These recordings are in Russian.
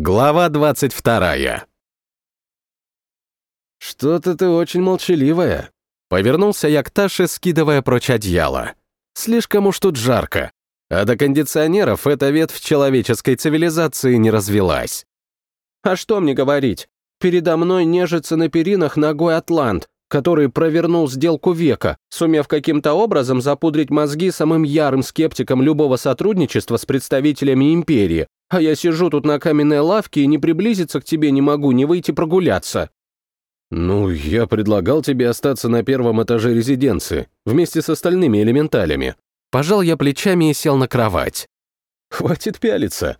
Глава 22. «Что-то ты очень молчаливая». Повернулся я к Таше, скидывая прочь одеяло. «Слишком уж тут жарко. А до кондиционеров эта ветвь человеческой цивилизации не развелась». «А что мне говорить? Передо мной нежится на перинах ногой атлант, который провернул сделку века, сумев каким-то образом запудрить мозги самым ярым скептиком любого сотрудничества с представителями империи, а я сижу тут на каменной лавке и не приблизиться к тебе не могу, не выйти прогуляться». «Ну, я предлагал тебе остаться на первом этаже резиденции, вместе с остальными элементалями». Пожал я плечами и сел на кровать. «Хватит пялиться».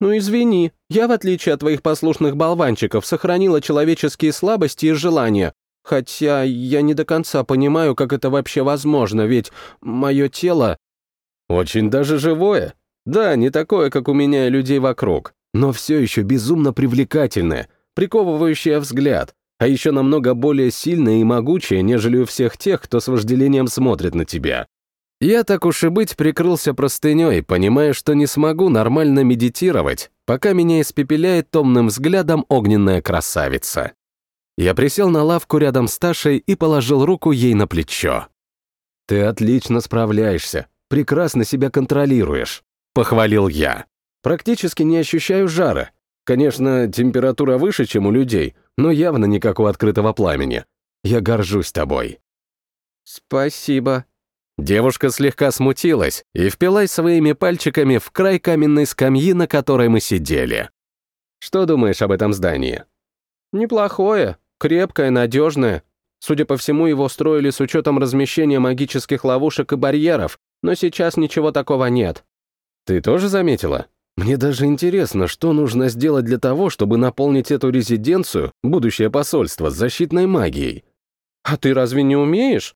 «Ну, извини, я, в отличие от твоих послушных болванчиков, сохранила человеческие слабости и желания, хотя я не до конца понимаю, как это вообще возможно, ведь мое тело...» «Очень даже живое», да, не такое, как у меня и людей вокруг, но все еще безумно привлекательное, приковывающее взгляд, а еще намного более сильное и могучее, нежели у всех тех, кто с вожделением смотрит на тебя. Я так уж и быть прикрылся простыней, понимая, что не смогу нормально медитировать, пока меня испепеляет томным взглядом огненная красавица. Я присел на лавку рядом с Ташей и положил руку ей на плечо. «Ты отлично справляешься, прекрасно себя контролируешь. — похвалил я. «Практически не ощущаю жара. Конечно, температура выше, чем у людей, но явно не как у открытого пламени. Я горжусь тобой». «Спасибо». Девушка слегка смутилась и впилась своими пальчиками в край каменной скамьи, на которой мы сидели. «Что думаешь об этом здании?» «Неплохое, крепкое, надежное. Судя по всему, его строили с учетом размещения магических ловушек и барьеров, но сейчас ничего такого нет. Ты тоже заметила? Мне даже интересно, что нужно сделать для того, чтобы наполнить эту резиденцию, будущее посольство, защитной магией. А ты разве не умеешь?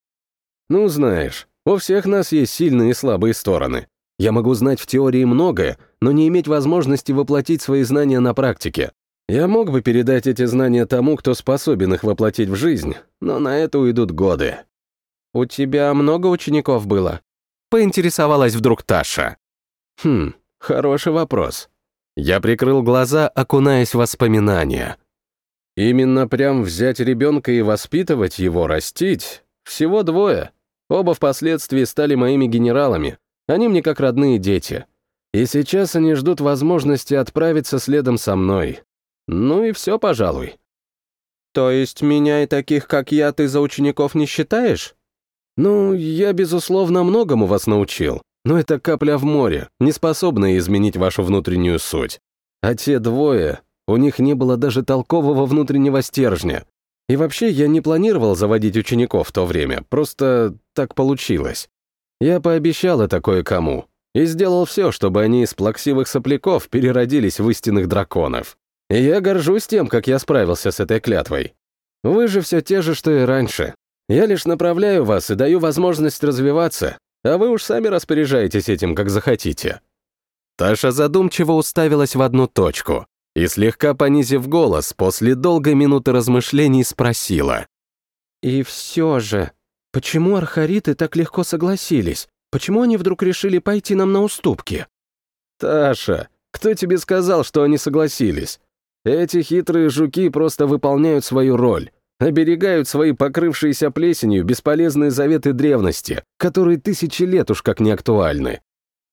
Ну, знаешь, у всех нас есть сильные и слабые стороны. Я могу знать в теории многое, но не иметь возможности воплотить свои знания на практике. Я мог бы передать эти знания тому, кто способен их воплотить в жизнь, но на это уйдут годы. «У тебя много учеников было?» Поинтересовалась вдруг Таша. Хм, хороший вопрос. Я прикрыл глаза, окунаясь в воспоминания. Именно прям взять ребенка и воспитывать его, растить? Всего двое. Оба впоследствии стали моими генералами. Они мне как родные дети. И сейчас они ждут возможности отправиться следом со мной. Ну и все, пожалуй. То есть меня и таких, как я, ты за учеников не считаешь? Ну, я, безусловно, многому вас научил. Но это капля в море, не способная изменить вашу внутреннюю суть. А те двое, у них не было даже толкового внутреннего стержня. И вообще я не планировал заводить учеников в то время, просто так получилось. Я пообещал это кое-кому и сделал все, чтобы они из плаксивых сопляков переродились в истинных драконов. И я горжусь тем, как я справился с этой клятвой. Вы же все те же, что и раньше. Я лишь направляю вас и даю возможность развиваться, а вы уж сами распоряжаетесь этим, как захотите». Таша задумчиво уставилась в одну точку и, слегка понизив голос, после долгой минуты размышлений спросила. «И все же, почему архариты так легко согласились? Почему они вдруг решили пойти нам на уступки?» «Таша, кто тебе сказал, что они согласились? Эти хитрые жуки просто выполняют свою роль оберегают свои покрывшиеся плесенью бесполезные заветы древности, которые тысячи лет уж как не актуальны.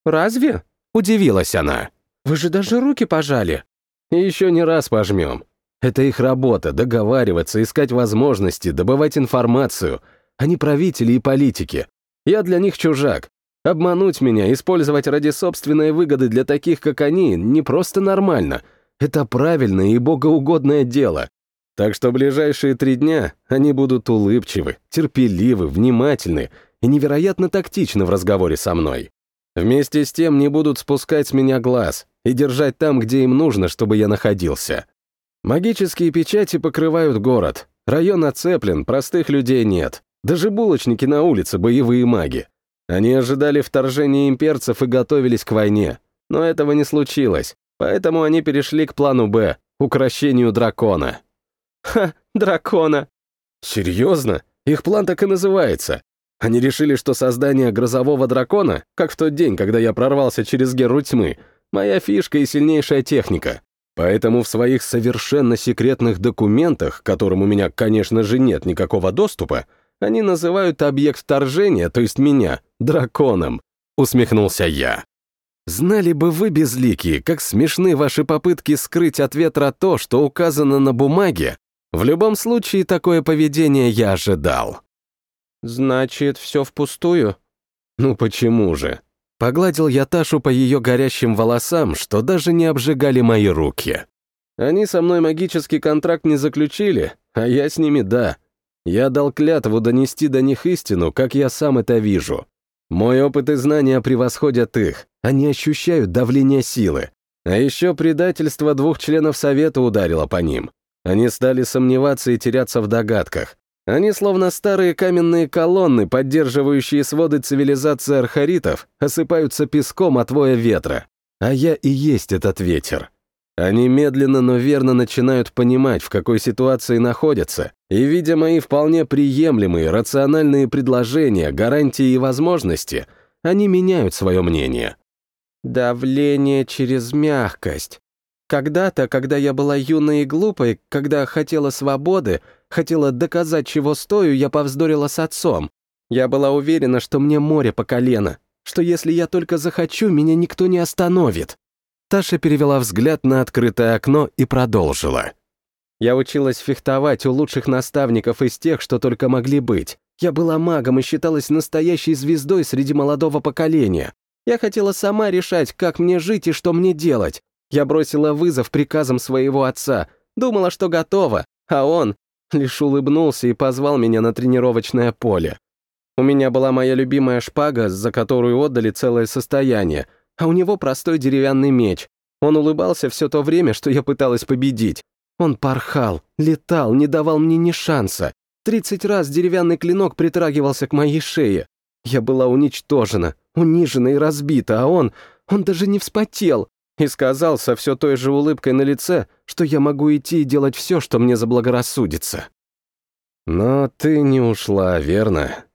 «Разве?» — удивилась она. «Вы же даже руки пожали». И еще не раз пожмем. Это их работа — договариваться, искать возможности, добывать информацию. Они правители и политики. Я для них чужак. Обмануть меня, использовать ради собственной выгоды для таких, как они, не просто нормально. Это правильное и богоугодное дело. Так что ближайшие три дня они будут улыбчивы, терпеливы, внимательны и невероятно тактичны в разговоре со мной. Вместе с тем не будут спускать с меня глаз и держать там, где им нужно, чтобы я находился. Магические печати покрывают город. Район оцеплен, простых людей нет. Даже булочники на улице — боевые маги. Они ожидали вторжения имперцев и готовились к войне. Но этого не случилось, поэтому они перешли к плану «Б» — укрощению дракона. Ха, дракона. Серьезно? Их план так и называется. Они решили, что создание грозового дракона, как в тот день, когда я прорвался через геру тьмы, моя фишка и сильнейшая техника. Поэтому в своих совершенно секретных документах, к которым у меня, конечно же, нет никакого доступа, они называют объект вторжения, то есть меня, драконом, усмехнулся я. Знали бы вы, безликие, как смешны ваши попытки скрыть от ветра то, что указано на бумаге, в любом случае такое поведение я ожидал. Значит, все впустую? Ну почему же? Погладил я Ташу по ее горящим волосам, что даже не обжигали мои руки. Они со мной магический контракт не заключили, а я с ними да. Я дал клятву донести до них истину, как я сам это вижу. Мой опыт и знания превосходят их, они ощущают давление силы. А еще предательство двух членов Совета ударило по ним. Они стали сомневаться и теряться в догадках. Они словно старые каменные колонны, поддерживающие своды цивилизации архаритов, осыпаются песком от воя ветра. А я и есть этот ветер. Они медленно, но верно начинают понимать, в какой ситуации находятся, и, видя мои вполне приемлемые, рациональные предложения, гарантии и возможности, они меняют свое мнение. «Давление через мягкость», когда-то, когда я была юной и глупой, когда хотела свободы, хотела доказать, чего стою, я повздорила с отцом. Я была уверена, что мне море по колено, что если я только захочу, меня никто не остановит. Таша перевела взгляд на открытое окно и продолжила. Я училась фехтовать у лучших наставников из тех, что только могли быть. Я была магом и считалась настоящей звездой среди молодого поколения. Я хотела сама решать, как мне жить и что мне делать. Я бросила вызов приказам своего отца, думала, что готова, а он лишь улыбнулся и позвал меня на тренировочное поле. У меня была моя любимая шпага, за которую отдали целое состояние, а у него простой деревянный меч. Он улыбался все то время, что я пыталась победить. Он порхал, летал, не давал мне ни шанса. Тридцать раз деревянный клинок притрагивался к моей шее. Я была уничтожена, унижена и разбита, а он... Он даже не вспотел и сказал со все той же улыбкой на лице, что я могу идти и делать все, что мне заблагорассудится. Но ты не ушла, верно?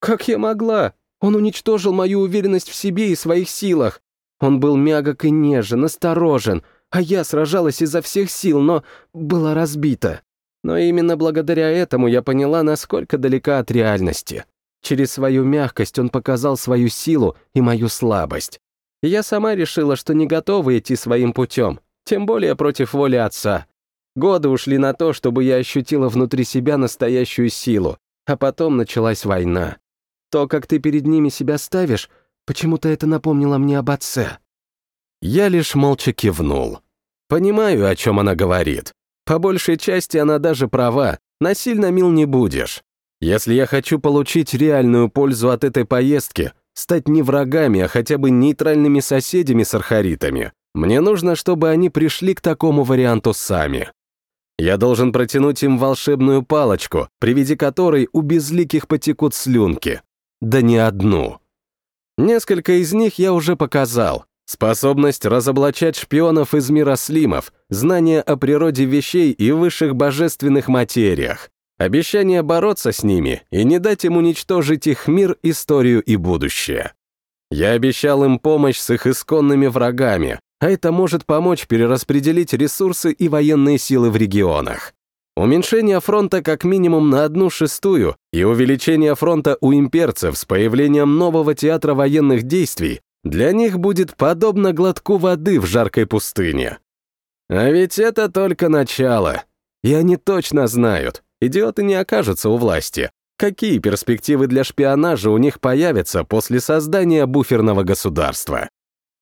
Как я могла? Он уничтожил мою уверенность в себе и своих силах. Он был мягок и нежен, осторожен, а я сражалась изо всех сил, но была разбита. Но именно благодаря этому я поняла, насколько далека от реальности. Через свою мягкость он показал свою силу и мою слабость я сама решила, что не готова идти своим путем, тем более против воли отца. Годы ушли на то, чтобы я ощутила внутри себя настоящую силу, а потом началась война. То, как ты перед ними себя ставишь, почему-то это напомнило мне об отце. Я лишь молча кивнул. Понимаю, о чем она говорит. По большей части она даже права, насильно мил не будешь. Если я хочу получить реальную пользу от этой поездки, стать не врагами, а хотя бы нейтральными соседями с архаритами. Мне нужно, чтобы они пришли к такому варианту сами. Я должен протянуть им волшебную палочку, при виде которой у безликих потекут слюнки. Да не одну. Несколько из них я уже показал. Способность разоблачать шпионов из мира слимов, знание о природе вещей и высших божественных материях. Обещание бороться с ними и не дать им уничтожить их мир, историю и будущее. Я обещал им помощь с их исконными врагами, а это может помочь перераспределить ресурсы и военные силы в регионах. Уменьшение фронта как минимум на одну шестую и увеличение фронта у имперцев с появлением нового театра военных действий для них будет подобно глотку воды в жаркой пустыне. А ведь это только начало. И они точно знают, идиоты не окажутся у власти. Какие перспективы для шпионажа у них появятся после создания буферного государства?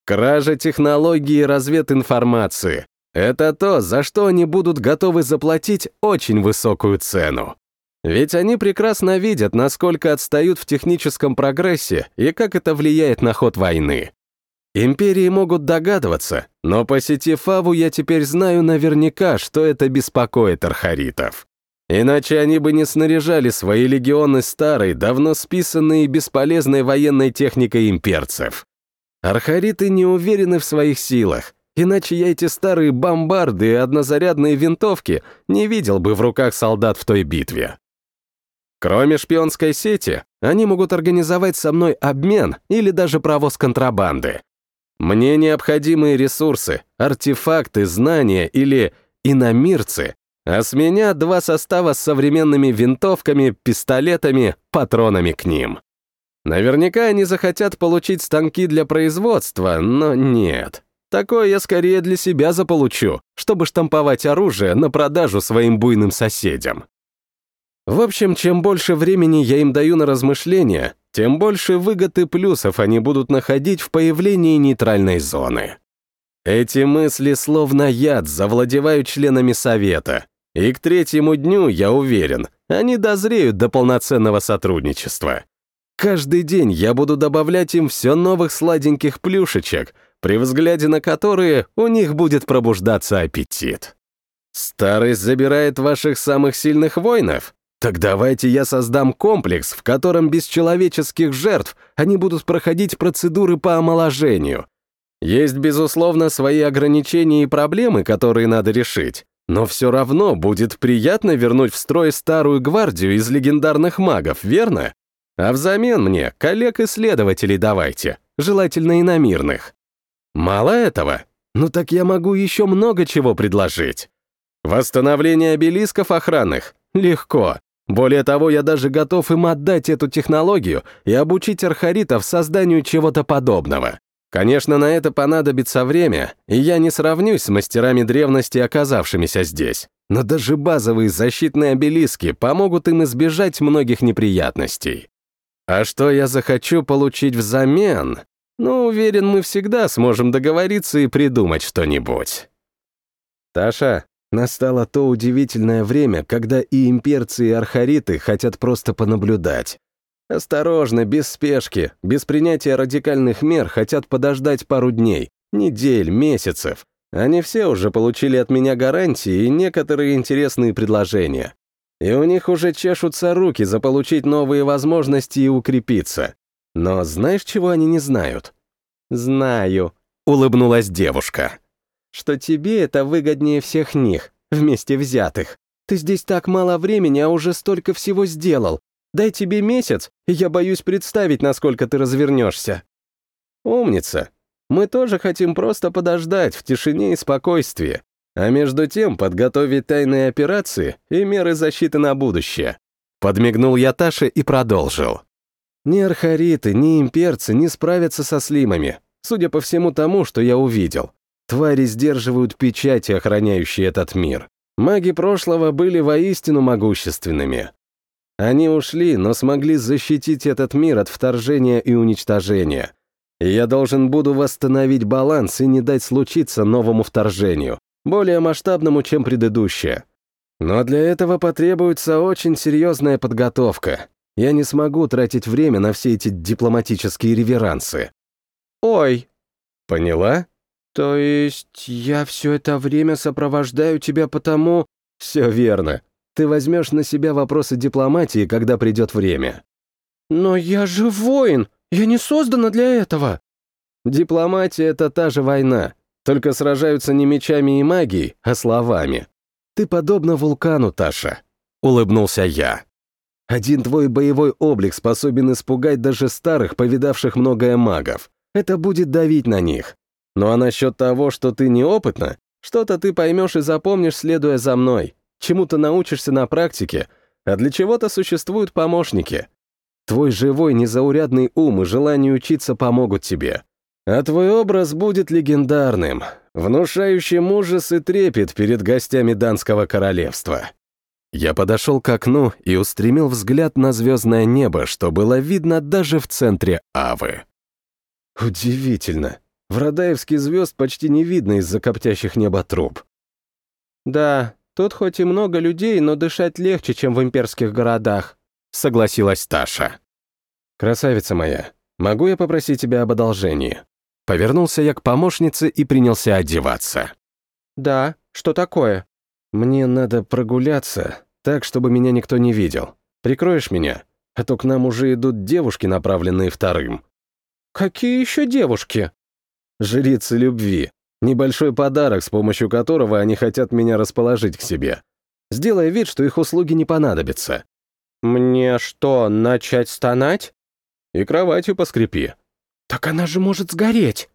Кража технологий и развединформации — это то, за что они будут готовы заплатить очень высокую цену. Ведь они прекрасно видят, насколько отстают в техническом прогрессе и как это влияет на ход войны. Империи могут догадываться, но посетив Фаву, я теперь знаю наверняка, что это беспокоит архаритов. Иначе они бы не снаряжали свои легионы старой, давно списанной и бесполезной военной техникой имперцев. Архариты не уверены в своих силах, иначе я эти старые бомбарды и однозарядные винтовки не видел бы в руках солдат в той битве. Кроме шпионской сети, они могут организовать со мной обмен или даже провоз контрабанды. Мне необходимые ресурсы, артефакты, знания или иномирцы, а с меня два состава с современными винтовками, пистолетами, патронами к ним. Наверняка они захотят получить станки для производства, но нет. Такое я скорее для себя заполучу, чтобы штамповать оружие на продажу своим буйным соседям. В общем, чем больше времени я им даю на размышления, тем больше выгод и плюсов они будут находить в появлении нейтральной зоны. Эти мысли словно яд завладевают членами Совета, и к третьему дню, я уверен, они дозреют до полноценного сотрудничества. Каждый день я буду добавлять им все новых сладеньких плюшечек, при взгляде на которые у них будет пробуждаться аппетит. Старость забирает ваших самых сильных воинов? Так давайте я создам комплекс, в котором без человеческих жертв они будут проходить процедуры по омоложению. Есть, безусловно, свои ограничения и проблемы, которые надо решить, но все равно будет приятно вернуть в строй старую гвардию из легендарных магов, верно? А взамен мне коллег-исследователей давайте, желательно иномирных. Мало этого? Ну так я могу еще много чего предложить. Восстановление обелисков охранных? Легко. Более того, я даже готов им отдать эту технологию и обучить архаритов созданию чего-то подобного. Конечно, на это понадобится время, и я не сравнюсь с мастерами древности, оказавшимися здесь. Но даже базовые защитные обелиски помогут им избежать многих неприятностей. А что я захочу получить взамен? Ну, уверен, мы всегда сможем договориться и придумать что-нибудь. Таша, Настало то удивительное время, когда и имперцы, и архариты хотят просто понаблюдать. Осторожно, без спешки, без принятия радикальных мер хотят подождать пару дней, недель, месяцев. Они все уже получили от меня гарантии и некоторые интересные предложения. И у них уже чешутся руки заполучить новые возможности и укрепиться. Но знаешь, чего они не знают? «Знаю», — улыбнулась девушка что тебе это выгоднее всех них, вместе взятых. Ты здесь так мало времени, а уже столько всего сделал. Дай тебе месяц, и я боюсь представить, насколько ты развернешься. Умница. Мы тоже хотим просто подождать в тишине и спокойствии, а между тем подготовить тайные операции и меры защиты на будущее. Подмигнул я Таше и продолжил. Ни архариты, ни имперцы не справятся со слимами, судя по всему тому, что я увидел. Твари сдерживают печати, охраняющие этот мир. Маги прошлого были воистину могущественными. Они ушли, но смогли защитить этот мир от вторжения и уничтожения. И я должен буду восстановить баланс и не дать случиться новому вторжению, более масштабному, чем предыдущее. Но для этого потребуется очень серьезная подготовка. Я не смогу тратить время на все эти дипломатические реверансы. «Ой!» «Поняла?» «То есть я все это время сопровождаю тебя потому...» «Все верно. Ты возьмешь на себя вопросы дипломатии, когда придет время». «Но я же воин! Я не создана для этого!» «Дипломатия — это та же война, только сражаются не мечами и магией, а словами. Ты подобна вулкану, Таша», — улыбнулся я. «Один твой боевой облик способен испугать даже старых, повидавших многое магов. Это будет давить на них. Ну а насчет того, что ты неопытна, что-то ты поймешь и запомнишь, следуя за мной. Чему-то научишься на практике, а для чего-то существуют помощники. Твой живой незаурядный ум и желание учиться помогут тебе. А твой образ будет легендарным, внушающим ужас и трепет перед гостями Данского королевства. Я подошел к окну и устремил взгляд на звездное небо, что было видно даже в центре Авы. Удивительно. В Радаевске звезд почти не видно из-за коптящих неба труб. «Да, тут хоть и много людей, но дышать легче, чем в имперских городах», — согласилась Таша. «Красавица моя, могу я попросить тебя об одолжении?» Повернулся я к помощнице и принялся одеваться. «Да, что такое?» «Мне надо прогуляться, так, чтобы меня никто не видел. Прикроешь меня? А то к нам уже идут девушки, направленные вторым». «Какие еще девушки?» Жрицы любви. Небольшой подарок, с помощью которого они хотят меня расположить к себе. Сделай вид, что их услуги не понадобятся. Мне что, начать стонать? И кроватью поскрипи. Так она же может сгореть.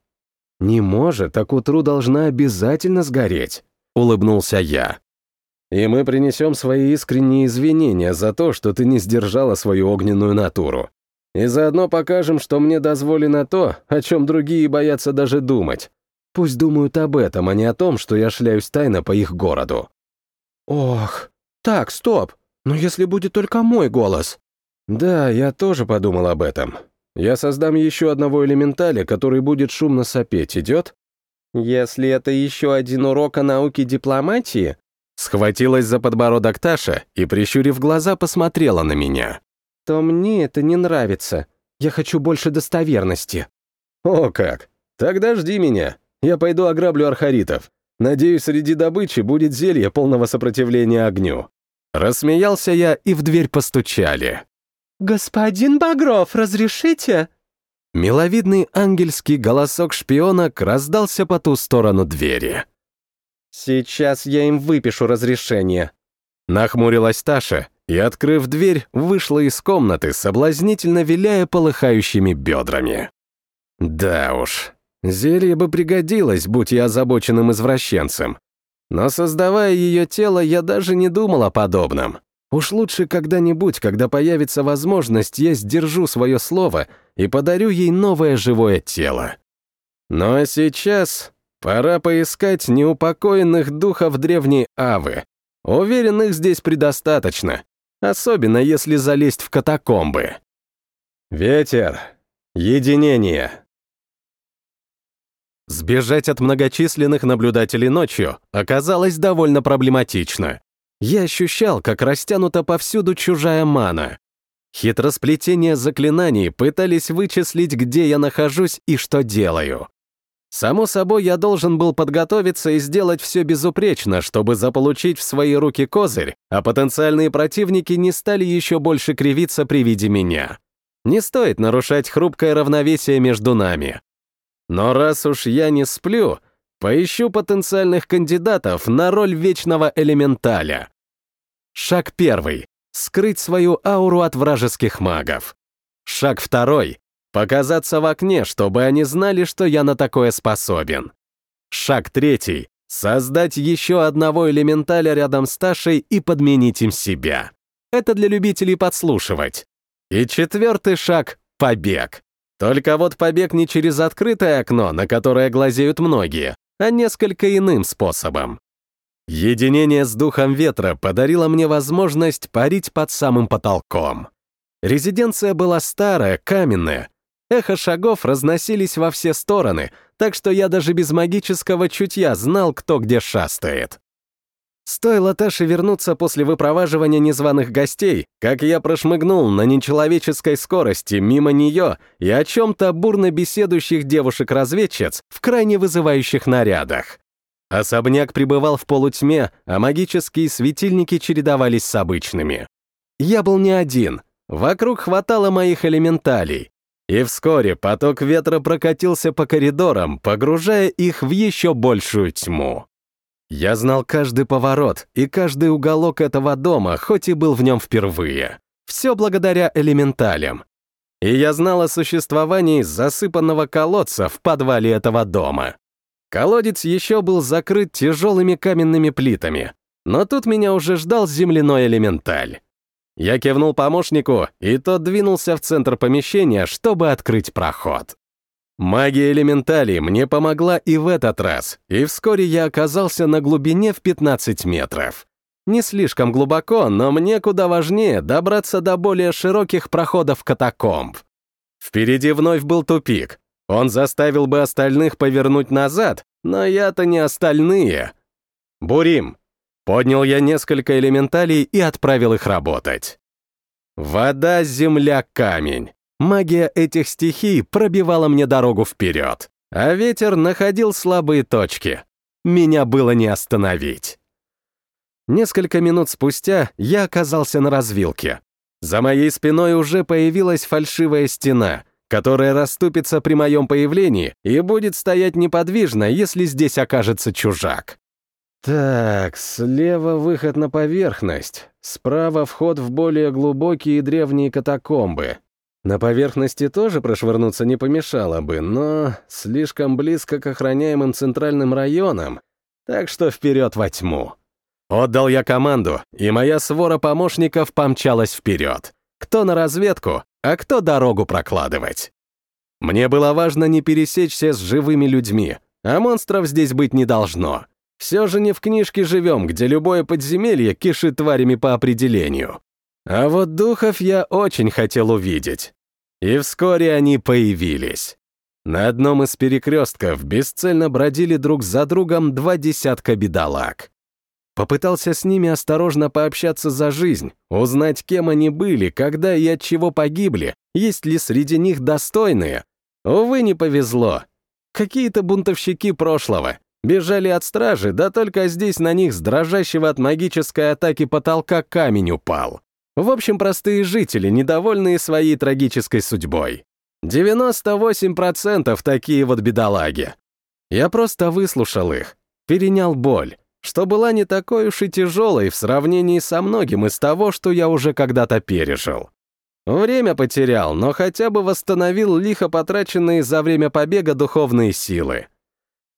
Не может, а к утру должна обязательно сгореть, улыбнулся я. И мы принесем свои искренние извинения за то, что ты не сдержала свою огненную натуру. И заодно покажем, что мне дозволено то, о чем другие боятся даже думать. Пусть думают об этом, а не о том, что я шляюсь тайно по их городу. Ох, так, стоп. Но если будет только мой голос? Да, я тоже подумал об этом. Я создам еще одного элементаля, который будет шумно сопеть, идет? Если это еще один урок о науке дипломатии, Схватилась за подбородок Таша и, прищурив глаза, посмотрела на меня. «То мне это не нравится. Я хочу больше достоверности». «О как! Тогда жди меня. Я пойду ограблю архаритов. Надеюсь, среди добычи будет зелье полного сопротивления огню». Рассмеялся я, и в дверь постучали. «Господин Багров, разрешите?» Миловидный ангельский голосок шпионок раздался по ту сторону двери. «Сейчас я им выпишу разрешение». Нахмурилась Таша и, открыв дверь, вышла из комнаты, соблазнительно виляя полыхающими бедрами. Да уж, зелье бы пригодилось, будь я озабоченным извращенцем. Но создавая ее тело, я даже не думал о подобном. Уж лучше когда-нибудь, когда появится возможность, я сдержу свое слово и подарю ей новое живое тело. Но сейчас Пора поискать неупокоенных духов древней Авы. Уверен, их здесь предостаточно, особенно если залезть в катакомбы. Ветер. Единение. Сбежать от многочисленных наблюдателей ночью оказалось довольно проблематично. Я ощущал, как растянута повсюду чужая мана. Хитросплетение заклинаний пытались вычислить, где я нахожусь и что делаю. Само собой, я должен был подготовиться и сделать все безупречно, чтобы заполучить в свои руки козырь, а потенциальные противники не стали еще больше кривиться при виде меня. Не стоит нарушать хрупкое равновесие между нами. Но раз уж я не сплю, поищу потенциальных кандидатов на роль вечного элементаля. Шаг первый — скрыть свою ауру от вражеских магов. Шаг второй Показаться в окне, чтобы они знали, что я на такое способен. Шаг третий — создать еще одного элементаля рядом с Ташей и подменить им себя. Это для любителей подслушивать. И четвертый шаг — побег. Только вот побег не через открытое окно, на которое глазеют многие, а несколько иным способом. Единение с духом ветра подарило мне возможность парить под самым потолком. Резиденция была старая, каменная, Эхо шагов разносились во все стороны, так что я даже без магического чутья знал, кто где шастает. Стоило Таше вернуться после выпроваживания незваных гостей, как я прошмыгнул на нечеловеческой скорости мимо нее и о чем-то бурно беседующих девушек-разведчиц в крайне вызывающих нарядах. Особняк пребывал в полутьме, а магические светильники чередовались с обычными. Я был не один. Вокруг хватало моих элементалей, и вскоре поток ветра прокатился по коридорам, погружая их в еще большую тьму. Я знал каждый поворот и каждый уголок этого дома, хоть и был в нем впервые. Все благодаря элементалям. И я знал о существовании засыпанного колодца в подвале этого дома. Колодец еще был закрыт тяжелыми каменными плитами, но тут меня уже ждал земляной элементаль. Я кивнул помощнику, и тот двинулся в центр помещения, чтобы открыть проход. Магия элементалей мне помогла и в этот раз, и вскоре я оказался на глубине в 15 метров. Не слишком глубоко, но мне куда важнее добраться до более широких проходов катакомб. Впереди вновь был тупик. Он заставил бы остальных повернуть назад, но я-то не остальные. «Бурим, Поднял я несколько элементалей и отправил их работать. Вода, земля, камень. Магия этих стихий пробивала мне дорогу вперед, а ветер находил слабые точки. Меня было не остановить. Несколько минут спустя я оказался на развилке. За моей спиной уже появилась фальшивая стена, которая расступится при моем появлении и будет стоять неподвижно, если здесь окажется чужак. Так, слева выход на поверхность, справа вход в более глубокие древние катакомбы. На поверхности тоже прошвырнуться не помешало бы, но слишком близко к охраняемым центральным районам, так что вперед во тьму. Отдал я команду, и моя свора помощников помчалась вперед. Кто на разведку, а кто дорогу прокладывать. Мне было важно не пересечься с живыми людьми, а монстров здесь быть не должно. Все же не в книжке живем, где любое подземелье кишит тварями по определению. А вот духов я очень хотел увидеть. И вскоре они появились. На одном из перекрестков бесцельно бродили друг за другом два десятка бедолаг. Попытался с ними осторожно пообщаться за жизнь, узнать, кем они были, когда и от чего погибли, есть ли среди них достойные. Увы, не повезло. Какие-то бунтовщики прошлого. Бежали от стражи, да только здесь на них с дрожащего от магической атаки потолка камень упал. В общем, простые жители, недовольные своей трагической судьбой. 98% такие вот бедолаги. Я просто выслушал их, перенял боль, что была не такой уж и тяжелой в сравнении со многим из того, что я уже когда-то пережил. Время потерял, но хотя бы восстановил лихо потраченные за время побега духовные силы.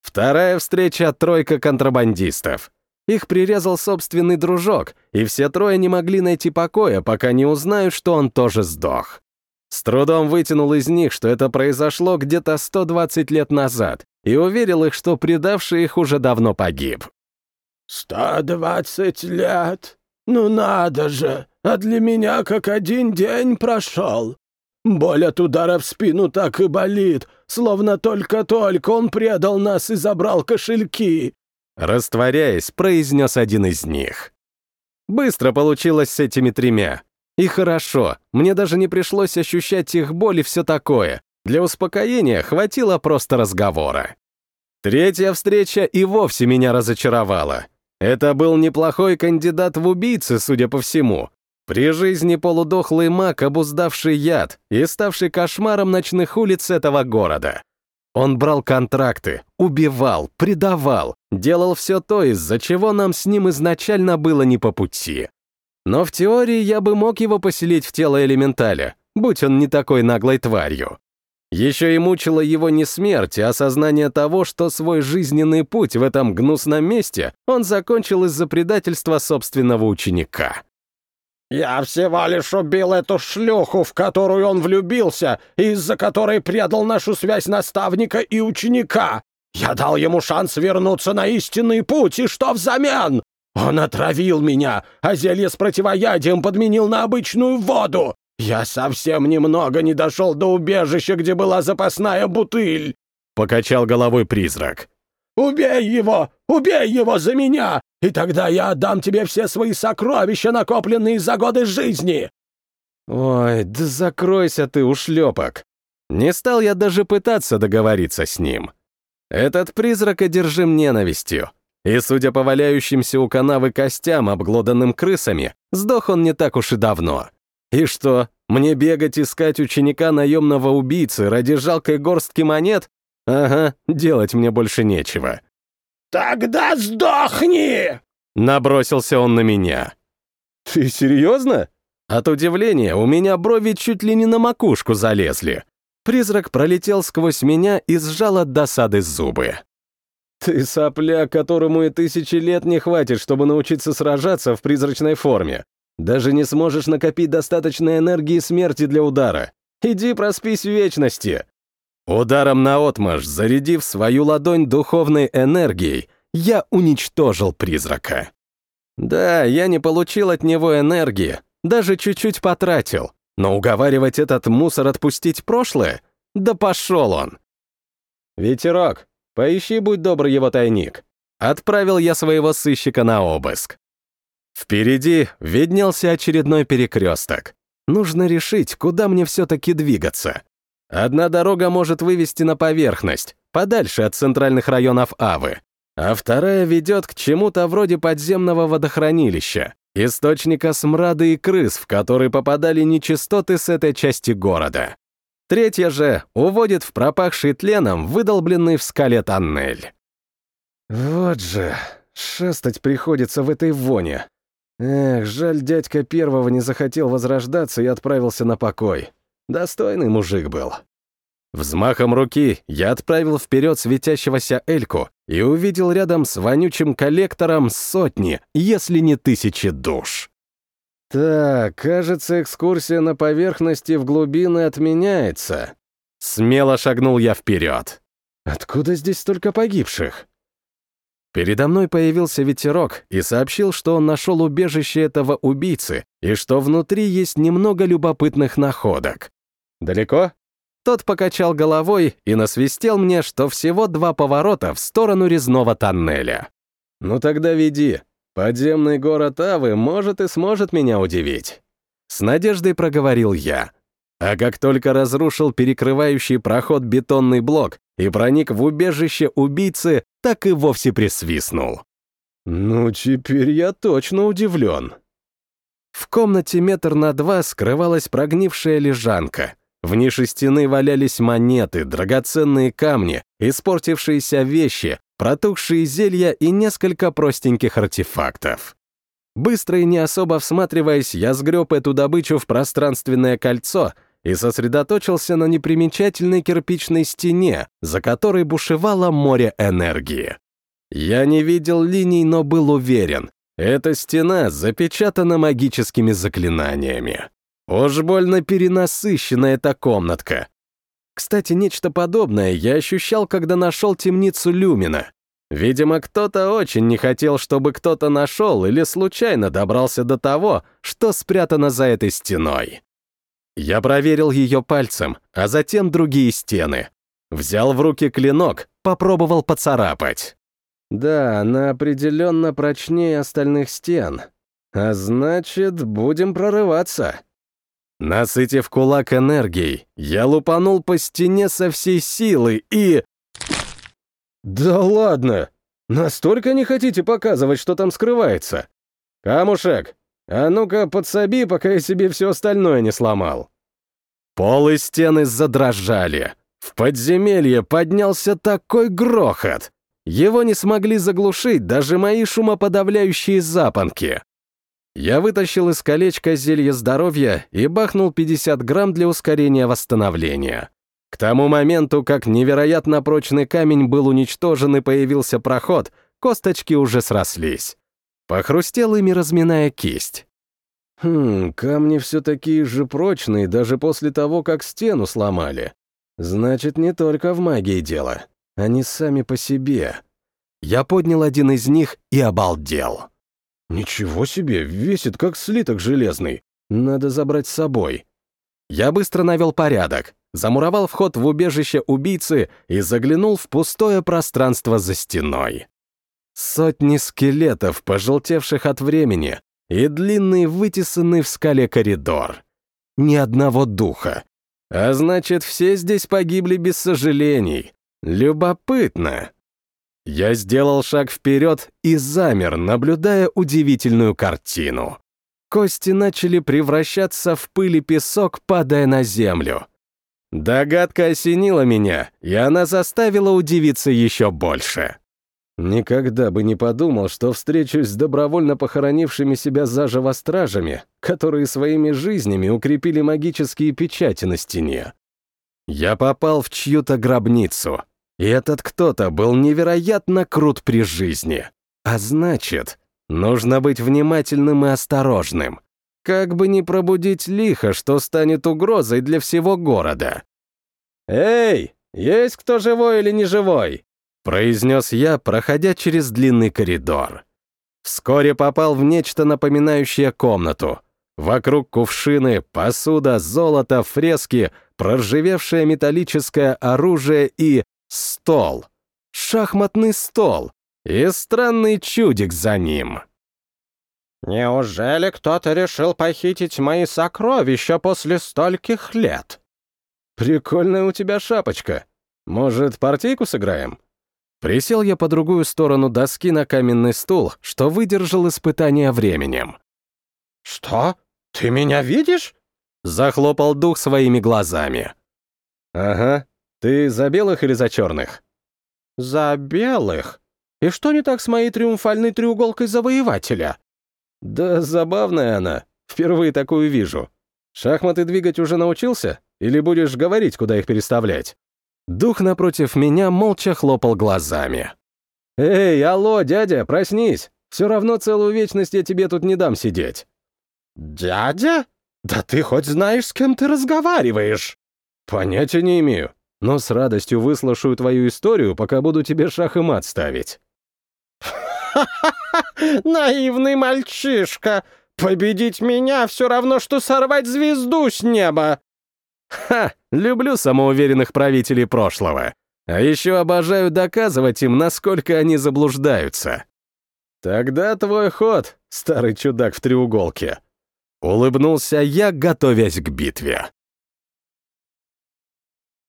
Вторая встреча — тройка контрабандистов. Их прирезал собственный дружок, и все трое не могли найти покоя, пока не узнают, что он тоже сдох. С трудом вытянул из них, что это произошло где-то 120 лет назад, и уверил их, что предавший их уже давно погиб. «Сто двадцать лет? Ну надо же! А для меня как один день прошел. Боль от удара в спину так и болит, словно только-только он предал нас и забрал кошельки. Растворяясь, произнес один из них. Быстро получилось с этими тремя. И хорошо, мне даже не пришлось ощущать их боль и все такое. Для успокоения хватило просто разговора. Третья встреча и вовсе меня разочаровала. Это был неплохой кандидат в убийцы, судя по всему. При жизни полудохлый маг, обуздавший яд и ставший кошмаром ночных улиц этого города. Он брал контракты, убивал, предавал, делал все то, из-за чего нам с ним изначально было не по пути. Но в теории я бы мог его поселить в тело элементаля, будь он не такой наглой тварью. Еще и мучила его не смерть, а осознание того, что свой жизненный путь в этом гнусном месте он закончил из-за предательства собственного ученика. «Я всего лишь убил эту шлюху, в которую он влюбился, из-за которой предал нашу связь наставника и ученика. Я дал ему шанс вернуться на истинный путь, и что взамен? Он отравил меня, а зелье с противоядием подменил на обычную воду. Я совсем немного не дошел до убежища, где была запасная бутыль!» Покачал головой призрак. «Убей его! Убей его за меня! и тогда я отдам тебе все свои сокровища, накопленные за годы жизни!» «Ой, да закройся ты, ушлепок!» Не стал я даже пытаться договориться с ним. Этот призрак одержим ненавистью. И, судя по валяющимся у канавы костям, обглоданным крысами, сдох он не так уж и давно. И что, мне бегать искать ученика наемного убийцы ради жалкой горстки монет? Ага, делать мне больше нечего. «Тогда сдохни!» Набросился он на меня. «Ты серьезно?» От удивления у меня брови чуть ли не на макушку залезли. Призрак пролетел сквозь меня и сжал от досады зубы. «Ты сопля, которому и тысячи лет не хватит, чтобы научиться сражаться в призрачной форме. Даже не сможешь накопить достаточной энергии смерти для удара. Иди проспись в вечности. Ударом наотмашь, зарядив свою ладонь духовной энергией, я уничтожил призрака. Да, я не получил от него энергии, даже чуть-чуть потратил, но уговаривать этот мусор отпустить прошлое? Да пошел он! Ветерок, поищи, будь добр, его тайник. Отправил я своего сыщика на обыск. Впереди виднелся очередной перекресток. Нужно решить, куда мне все-таки двигаться. Одна дорога может вывести на поверхность, подальше от центральных районов Авы, а вторая ведет к чему-то вроде подземного водохранилища, источника смрада и крыс, в который попадали нечистоты с этой части города. Третья же уводит в пропахший тленом выдолбленный в скале тоннель. Вот же, шастать приходится в этой воне. Эх, жаль, дядька первого не захотел возрождаться и отправился на покой. Достойный мужик был. Взмахом руки я отправил вперед светящегося Эльку и увидел рядом с вонючим коллектором сотни, если не тысячи душ. Так, кажется, экскурсия на поверхности в глубины отменяется. Смело шагнул я вперед. Откуда здесь столько погибших? Передо мной появился ветерок и сообщил, что он нашел убежище этого убийцы и что внутри есть немного любопытных находок. «Далеко?» Тот покачал головой и насвистел мне, что всего два поворота в сторону резного тоннеля. «Ну тогда веди. Подземный город Авы может и сможет меня удивить». С надеждой проговорил я. А как только разрушил перекрывающий проход бетонный блок и проник в убежище убийцы, так и вовсе присвистнул. «Ну, теперь я точно удивлен». В комнате метр на два скрывалась прогнившая лежанка — в нише стены валялись монеты, драгоценные камни, испортившиеся вещи, протухшие зелья и несколько простеньких артефактов. Быстро и не особо всматриваясь, я сгреб эту добычу в пространственное кольцо и сосредоточился на непримечательной кирпичной стене, за которой бушевало море энергии. Я не видел линий, но был уверен, эта стена запечатана магическими заклинаниями. Уж больно перенасыщена эта комнатка. Кстати, нечто подобное я ощущал, когда нашел темницу Люмина. Видимо, кто-то очень не хотел, чтобы кто-то нашел или случайно добрался до того, что спрятано за этой стеной. Я проверил ее пальцем, а затем другие стены. Взял в руки клинок, попробовал поцарапать. Да, она определенно прочнее остальных стен. А значит, будем прорываться. Насытив кулак энергией, я лупанул по стене со всей силы и... «Да ладно! Настолько не хотите показывать, что там скрывается? Камушек, а ну-ка подсоби, пока я себе все остальное не сломал». Пол и стены задрожали. В подземелье поднялся такой грохот. Его не смогли заглушить даже мои шумоподавляющие запонки. Я вытащил из колечка зелье здоровья и бахнул 50 грамм для ускорения восстановления. К тому моменту, как невероятно прочный камень был уничтожен и появился проход, косточки уже срослись. Похрустел ими, разминая кисть. Хм, камни все такие же прочные, даже после того, как стену сломали. Значит, не только в магии дело. Они сами по себе. Я поднял один из них и обалдел. «Ничего себе, весит как слиток железный. Надо забрать с собой». Я быстро навел порядок, замуровал вход в убежище убийцы и заглянул в пустое пространство за стеной. Сотни скелетов, пожелтевших от времени, и длинный вытесанный в скале коридор. Ни одного духа. А значит, все здесь погибли без сожалений. Любопытно. Я сделал шаг вперед и замер, наблюдая удивительную картину. Кости начали превращаться в пыль и песок, падая на землю. Догадка осенила меня, и она заставила удивиться еще больше. Никогда бы не подумал, что встречусь с добровольно похоронившими себя заживо стражами, которые своими жизнями укрепили магические печати на стене. Я попал в чью-то гробницу, и этот кто-то был невероятно крут при жизни. А значит, нужно быть внимательным и осторожным. Как бы не пробудить лихо, что станет угрозой для всего города. «Эй, есть кто живой или не живой?» произнес я, проходя через длинный коридор. Вскоре попал в нечто напоминающее комнату. Вокруг кувшины, посуда, золото, фрески, проржавевшее металлическое оружие и Стол. Шахматный стол. И странный чудик за ним. «Неужели кто-то решил похитить мои сокровища после стольких лет?» «Прикольная у тебя шапочка. Может, партийку сыграем?» Присел я по другую сторону доски на каменный стул, что выдержал испытание временем. «Что? Ты меня видишь?» Захлопал дух своими глазами. «Ага, ты за белых или за черных? За белых. И что не так с моей триумфальной треуголкой завоевателя? Да забавная она. Впервые такую вижу. Шахматы двигать уже научился? Или будешь говорить, куда их переставлять?» Дух напротив меня молча хлопал глазами. «Эй, алло, дядя, проснись! Все равно целую вечность я тебе тут не дам сидеть». «Дядя? Да ты хоть знаешь, с кем ты разговариваешь?» «Понятия не имею, но с радостью выслушаю твою историю, пока буду тебе шах и мат ставить». «Ха-ха-ха! Наивный мальчишка! Победить меня все равно, что сорвать звезду с неба!» Ха! Люблю самоуверенных правителей прошлого. А еще обожаю доказывать им, насколько они заблуждаются. Тогда твой ход, старый чудак в треуголке. Улыбнулся я, готовясь к битве.